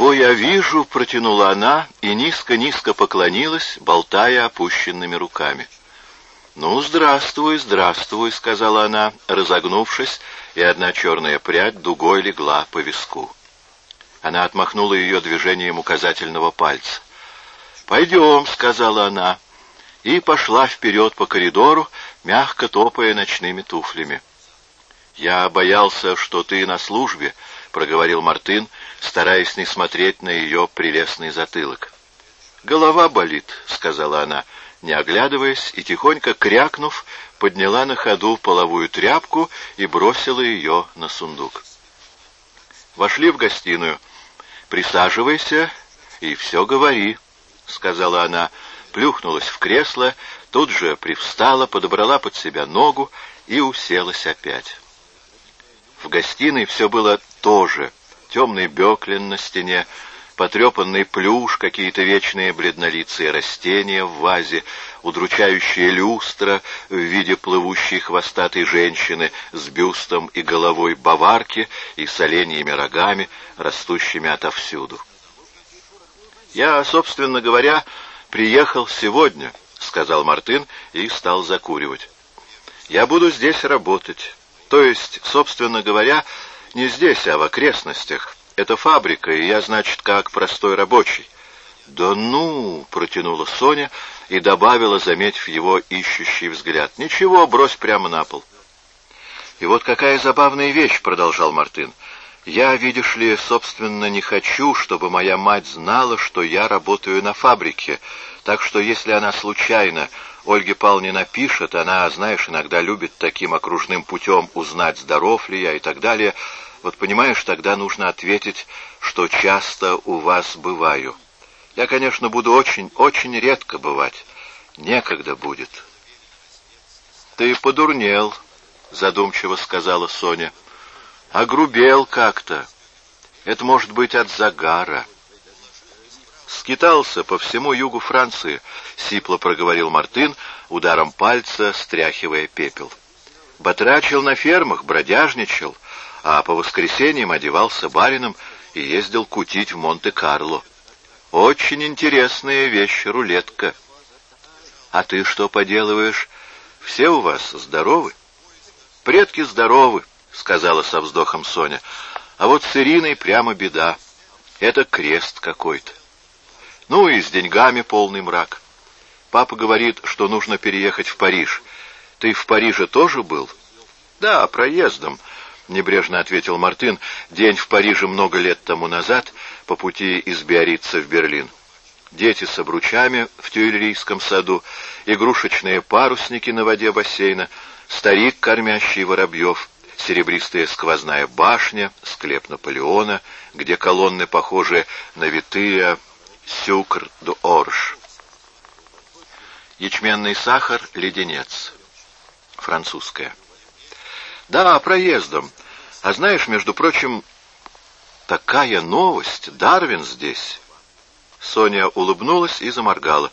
«Кого я вижу?» — протянула она и низко-низко поклонилась, болтая опущенными руками. «Ну, здравствуй, здравствуй», — сказала она, разогнувшись, и одна черная прядь дугой легла по виску. Она отмахнула ее движением указательного пальца. «Пойдем», — сказала она, и пошла вперед по коридору, мягко топая ночными туфлями. «Я боялся, что ты на службе», — проговорил Мартын, стараясь не смотреть на ее прелестный затылок. «Голова болит», — сказала она, не оглядываясь, и, тихонько крякнув, подняла на ходу половую тряпку и бросила ее на сундук. Вошли в гостиную. «Присаживайся и все говори», — сказала она, плюхнулась в кресло, тут же привстала, подобрала под себя ногу и уселась опять. В гостиной все было то же. Темный беклин на стене, потрепанный плюш, какие-то вечные бледнолицые растения в вазе, удручающая люстра в виде плывущей хвостатой женщины с бюстом и головой баварки и с оленьими рогами, растущими отовсюду. «Я, собственно говоря, приехал сегодня», — сказал Мартын и стал закуривать. «Я буду здесь работать. То есть, собственно говоря, не здесь, а в окрестностях. Это фабрика, и я, значит, как простой рабочий». «Да ну!» — протянула Соня и добавила, заметив его ищущий взгляд. «Ничего, брось прямо на пол». «И вот какая забавная вещь», — продолжал Мартын. «Я, видишь ли, собственно, не хочу, чтобы моя мать знала, что я работаю на фабрике, так что если она случайно Ольге Павловне напишет, она, знаешь, иногда любит таким окружным путем узнать, здоров ли я и так далее. Вот понимаешь, тогда нужно ответить, что часто у вас бываю. Я, конечно, буду очень, очень редко бывать. Некогда будет. Ты подурнел, задумчиво сказала Соня. Огрубел как-то. Это может быть от загара. Скитался по всему югу Франции, сипло проговорил Мартын, ударом пальца стряхивая пепел. Батрачил на фермах, бродяжничал, а по воскресеньям одевался барином и ездил кутить в Монте-Карло. Очень интересная вещь, рулетка. А ты что поделываешь? Все у вас здоровы? Предки здоровы, сказала со вздохом Соня. А вот с Ириной прямо беда. Это крест какой-то. Ну и с деньгами полный мрак. Папа говорит, что нужно переехать в Париж. Ты в Париже тоже был? Да, проездом, небрежно ответил Мартын. День в Париже много лет тому назад, по пути из Биорица в Берлин. Дети с обручами в Тюильрийском саду, игрушечные парусники на воде бассейна, старик, кормящий воробьев, серебристая сквозная башня, склеп Наполеона, где колонны похожи на витые Сюкр до Орш. Ячменный сахар, леденец. Французская. Да, проездом. А знаешь, между прочим, такая новость. Дарвин здесь. Соня улыбнулась и заморгала.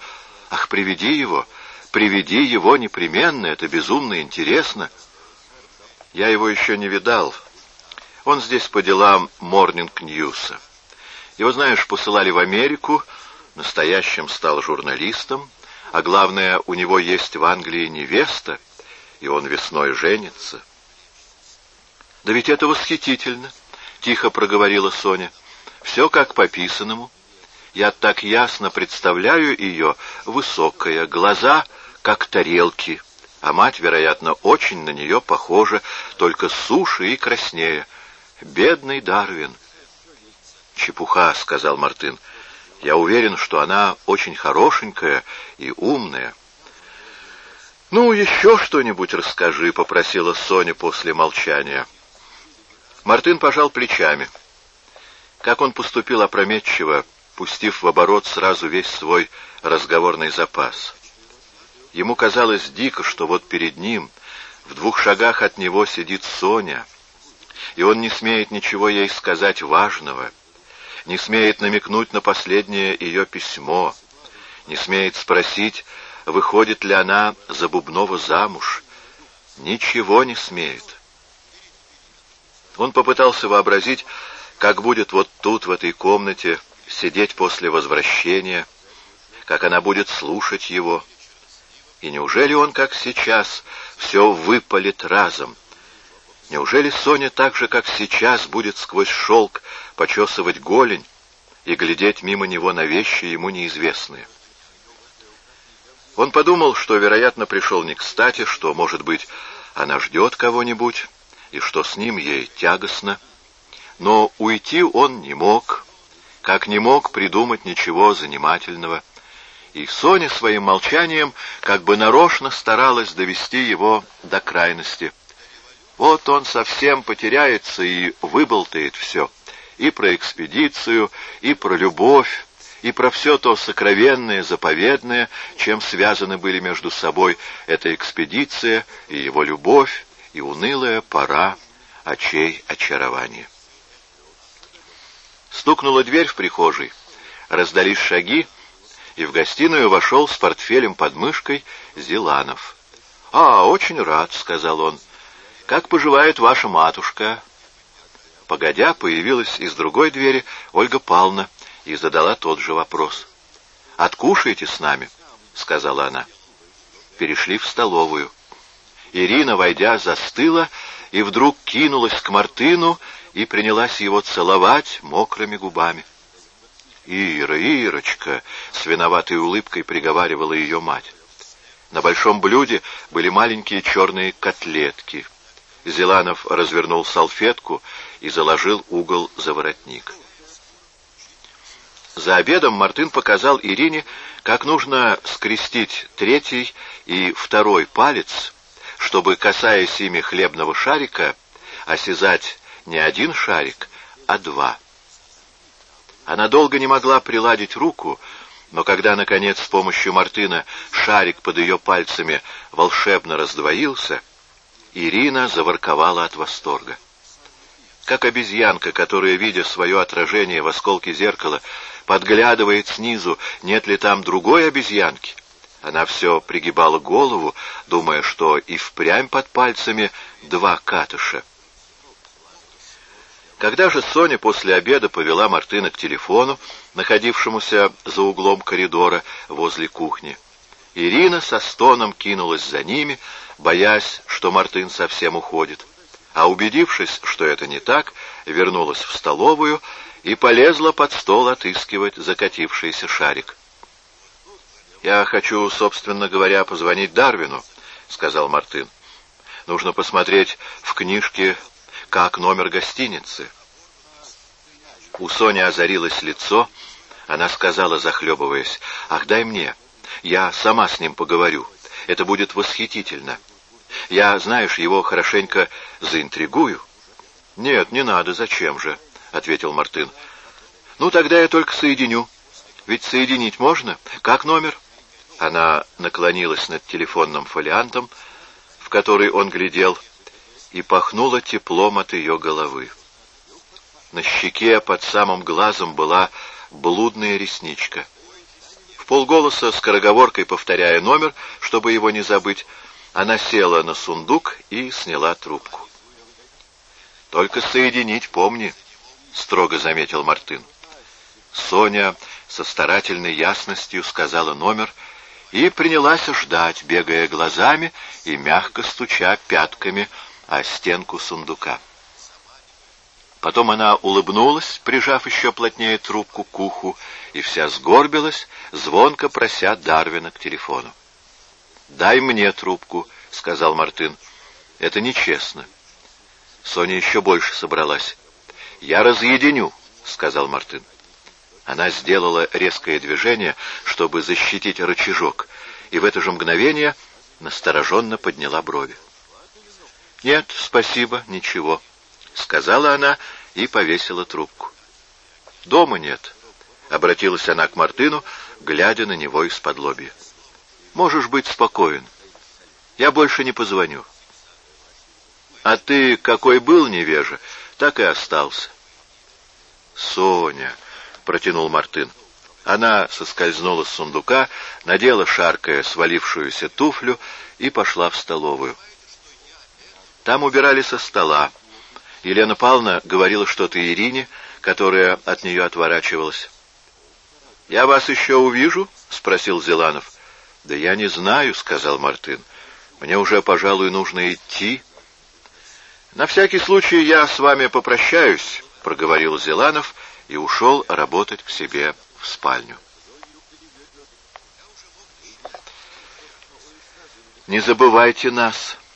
Ах, приведи его. Приведи его непременно. Это безумно интересно. Я его еще не видал. Он здесь по делам Морнинг Ньюса. Его, знаешь, посылали в Америку, настоящим стал журналистом, а главное, у него есть в Англии невеста, и он весной женится. «Да ведь это восхитительно!» — тихо проговорила Соня. «Все как по писанному. Я так ясно представляю ее, высокая, глаза как тарелки, а мать, вероятно, очень на нее похожа, только суше и краснее. Бедный Дарвин!» «Чепуха», — сказал Мартын. «Я уверен, что она очень хорошенькая и умная». «Ну, еще что-нибудь расскажи», — попросила Соня после молчания. Мартын пожал плечами. Как он поступил опрометчиво, пустив в оборот сразу весь свой разговорный запас. Ему казалось дико, что вот перед ним, в двух шагах от него сидит Соня, и он не смеет ничего ей сказать важного — не смеет намекнуть на последнее ее письмо, не смеет спросить, выходит ли она за Бубнова замуж. Ничего не смеет. Он попытался вообразить, как будет вот тут, в этой комнате, сидеть после возвращения, как она будет слушать его. И неужели он, как сейчас, все выпалит разом? Неужели Соня так же, как сейчас, будет сквозь шелк почесывать голень и глядеть мимо него на вещи ему неизвестные? Он подумал, что, вероятно, пришел не кстати, что, может быть, она ждет кого-нибудь, и что с ним ей тягостно. Но уйти он не мог, как не мог придумать ничего занимательного. И Соня своим молчанием как бы нарочно старалась довести его до крайности. Вот он совсем потеряется и выболтает все. И про экспедицию, и про любовь, и про все то сокровенное, заповедное, чем связаны были между собой эта экспедиция и его любовь, и унылая пора очей очарования. Стукнула дверь в прихожей, раздались шаги, и в гостиную вошел с портфелем под мышкой Зиланов. «А, очень рад», — сказал он. «Как поживает ваша матушка?» Погодя, появилась из другой двери Ольга Павловна и задала тот же вопрос. «Откушайте с нами», — сказала она. Перешли в столовую. Ирина, войдя, застыла и вдруг кинулась к Мартыну и принялась его целовать мокрыми губами. «Ира, Ирочка!» — с виноватой улыбкой приговаривала ее мать. На большом блюде были маленькие черные котлетки. Зеланов развернул салфетку и заложил угол за воротник. За обедом Мартын показал Ирине, как нужно скрестить третий и второй палец, чтобы, касаясь ими хлебного шарика, осязать не один шарик, а два. Она долго не могла приладить руку, но когда, наконец, с помощью Мартына шарик под ее пальцами волшебно раздвоился, Ирина заворковала от восторга. Как обезьянка, которая, видя свое отражение в осколке зеркала, подглядывает снизу, нет ли там другой обезьянки, она все пригибала голову, думая, что и впрямь под пальцами два катыша. Когда же Соня после обеда повела Мартына к телефону, находившемуся за углом коридора возле кухни, Ирина со стоном кинулась за ними, боясь, что Мартын совсем уходит. А убедившись, что это не так, вернулась в столовую и полезла под стол отыскивать закатившийся шарик. «Я хочу, собственно говоря, позвонить Дарвину», — сказал Мартын. «Нужно посмотреть в книжке как номер гостиницы. У Сони озарилось лицо, она сказала, захлебываясь, «Ах, дай мне, я сама с ним поговорю, это будет восхитительно. Я, знаешь, его хорошенько заинтригую». «Нет, не надо, зачем же?» — ответил Мартын. «Ну, тогда я только соединю. Ведь соединить можно. Как номер?» Она наклонилась над телефонным фолиантом, в который он глядел, и пахнуло теплом от ее головы. На щеке под самым глазом была блудная ресничка. В полголоса, скороговоркой повторяя номер, чтобы его не забыть, она села на сундук и сняла трубку. «Только соединить помни», — строго заметил Мартын. Соня со старательной ясностью сказала номер и принялась ждать, бегая глазами и мягко стуча пятками о стенку сундука. Потом она улыбнулась, прижав еще плотнее трубку к уху, и вся сгорбилась, звонко прося Дарвина к телефону. «Дай мне трубку», — сказал Мартын. «Это нечестно». Соня еще больше собралась. «Я разъединю», — сказал Мартын. Она сделала резкое движение, чтобы защитить рычажок, и в это же мгновение настороженно подняла брови. «Нет, спасибо, ничего», — сказала она и повесила трубку. «Дома нет», — обратилась она к Мартыну, глядя на него из-под лобья. «Можешь быть спокоен. Я больше не позвоню». «А ты какой был невежа, так и остался». «Соня», — протянул Мартын. Она соскользнула с сундука, надела шаркая свалившуюся туфлю и пошла в столовую. Там убирали со стола. Елена Павловна говорила что-то Ирине, которая от нее отворачивалась. «Я вас еще увижу?» — спросил Зеланов. «Да я не знаю», — сказал Мартын. «Мне уже, пожалуй, нужно идти». «На всякий случай я с вами попрощаюсь», — проговорил Зеланов и ушел работать к себе в спальню. «Не забывайте нас», —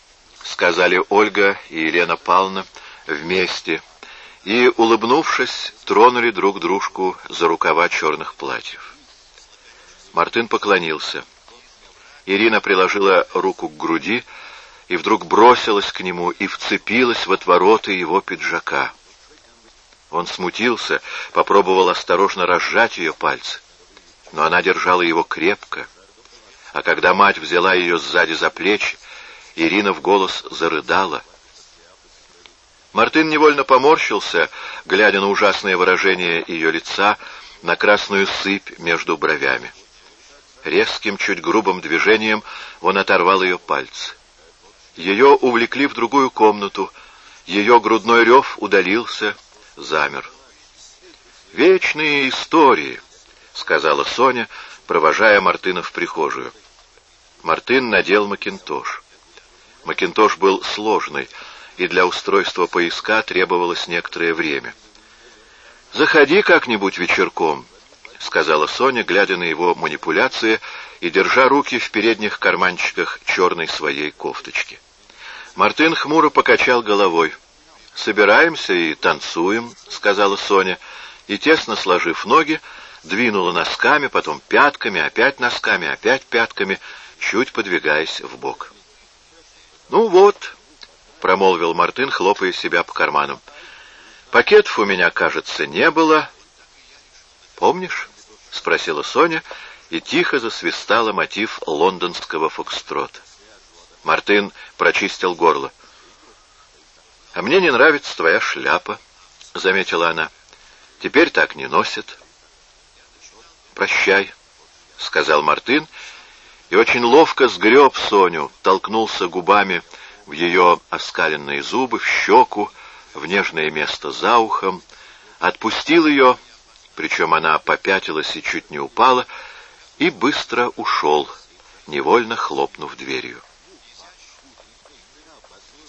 сказали Ольга и Елена Павловна вместе, и, улыбнувшись, тронули друг дружку за рукава черных платьев. Мартын поклонился. Ирина приложила руку к груди и вдруг бросилась к нему и вцепилась в отвороты его пиджака. Он смутился, попробовал осторожно разжать ее пальцы, но она держала его крепко, а когда мать взяла ее сзади за плечи, Ирина в голос зарыдала. Мартын невольно поморщился, глядя на ужасное выражение ее лица, на красную сыпь между бровями. Резким, чуть грубым движением он оторвал ее пальцы. Ее увлекли в другую комнату, ее грудной рев удалился, замер. «Вечные истории», — сказала Соня, провожая Мартына в прихожую. Мартын надел макинтош. Макинтош был сложный, и для устройства поиска требовалось некоторое время. «Заходи как-нибудь вечерком», — сказала Соня, глядя на его манипуляции и держа руки в передних карманчиках черной своей кофточки. Мартын хмуро покачал головой. «Собираемся и танцуем», — сказала Соня, и, тесно сложив ноги, двинула носками, потом пятками, опять носками, опять пятками, чуть подвигаясь в бок. «Ну вот», — промолвил Мартын, хлопая себя по карманам, — «пакетов у меня, кажется, не было». «Помнишь?» — спросила Соня, и тихо засвистала мотив лондонского фокстрота. Мартын прочистил горло. «А мне не нравится твоя шляпа», — заметила она. «Теперь так не носят». «Прощай», — сказал Мартын, — и очень ловко сгреб Соню, толкнулся губами в ее оскаленные зубы, в щеку, в нежное место за ухом, отпустил ее, причем она попятилась и чуть не упала, и быстро ушел, невольно хлопнув дверью.